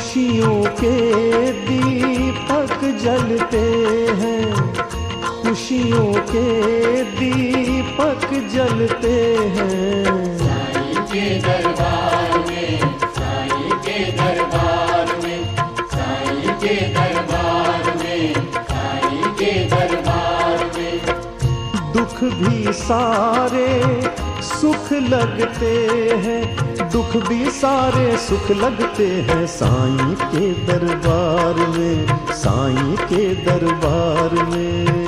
खुशियों के दीपक जलते हैं। खुशियों के दीपक जलते हैं। दुख भी सारे सुख लगते हैं, दुख भी सारे सुख लगते हैं। साईं के दरबार में, साईं के दरबार में।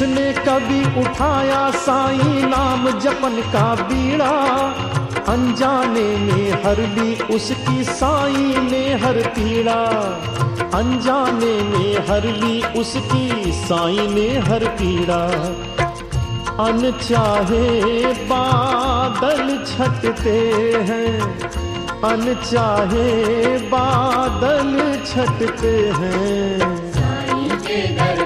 जिसने कभी उठाया साईं नाम जपन का बीड़ा। अनजाने में हर ली उसकी साईं ने हर पीड़ा। अनजाने में हर ली उसकी साईं ने हर पीड़ा। अनचाहे बादल छटते हैं अनचाहे बादल छटते हैं। साईं के दरबार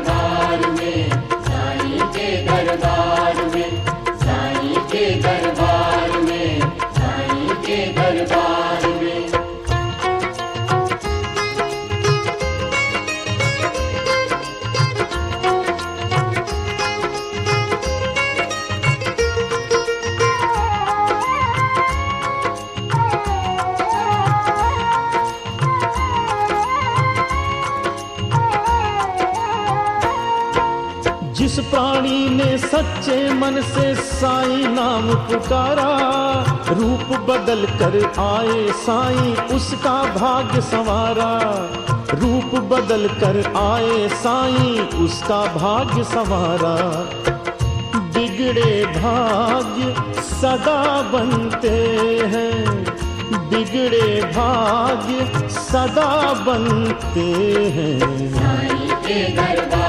जिस प्राणी ने सच्चे मन से साई नाम पुकारा, रूप बदल कर आए साई, उसका भाग्य संवारा। रूप बदल कर आए साई, उसका भाग्य संवारा। बिगड़े भाग्य सदा बनते हैं। बिगड़े भाग्य सदा बनते हैं। साईं के दरबार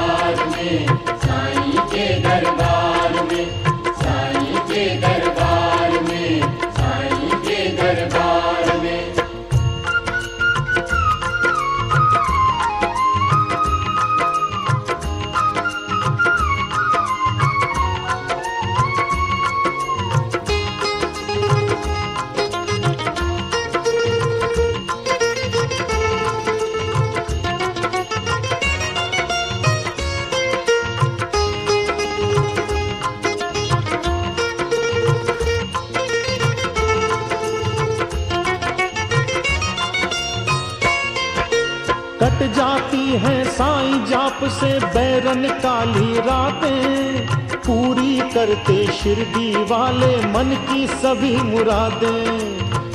कट जाती है साईं जाप से बैरन काली रातें। पूरी करते शिरडी वाले मन की सभी मुरादें।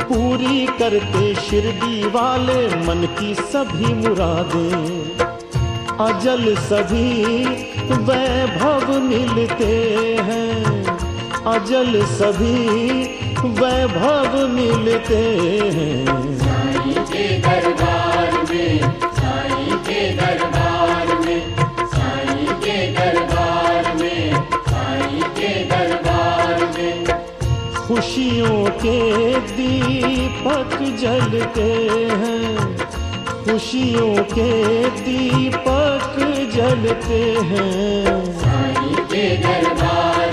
पूरी करते शिरडी वाले मन की सभी मुरादें। अजल सभी वैभव मिलते हैं। अजल सभी वैभव मिलते हैं। दरबार में खुशियों के दीपक जलते हैं खुशियों के दीपक जलते हैं। साईं के दरबार